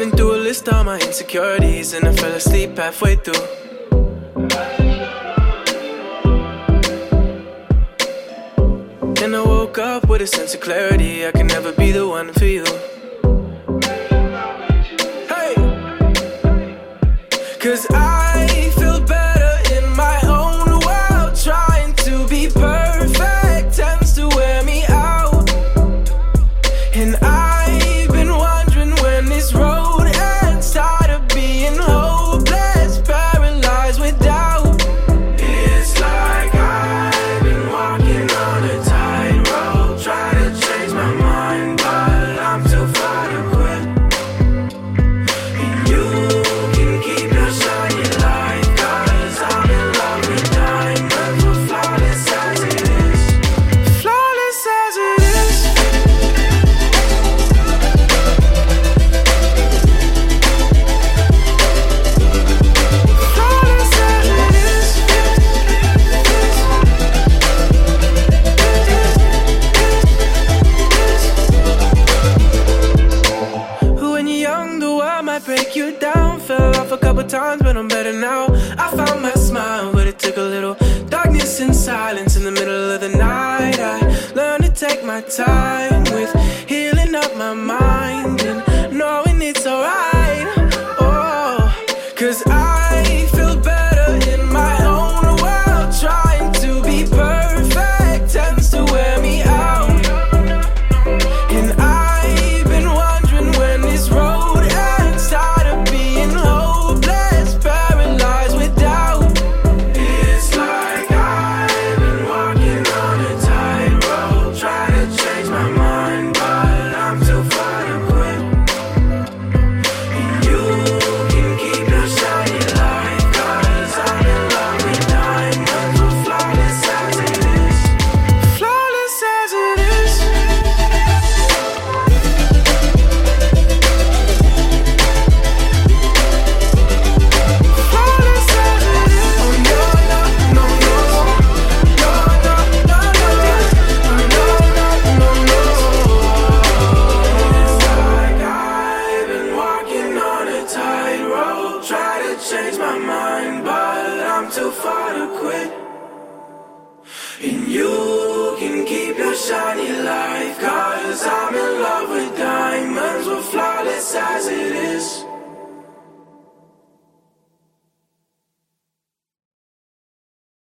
Running through a list of all my insecurities, and I fell asleep halfway through. And I woke up with a sense of clarity. I can never be the one for you. Hey! Cause I feel better in my own world. Trying to be perfect tends to wear me out. And I've been wondering when this road my mind, might break you down. Fell off a couple times, but I'm better now. I found my smile, but it took a little darkness and silence in the middle of the night. I learned to take my time with healing up my mind and knowing it's alright. Oh, cause I to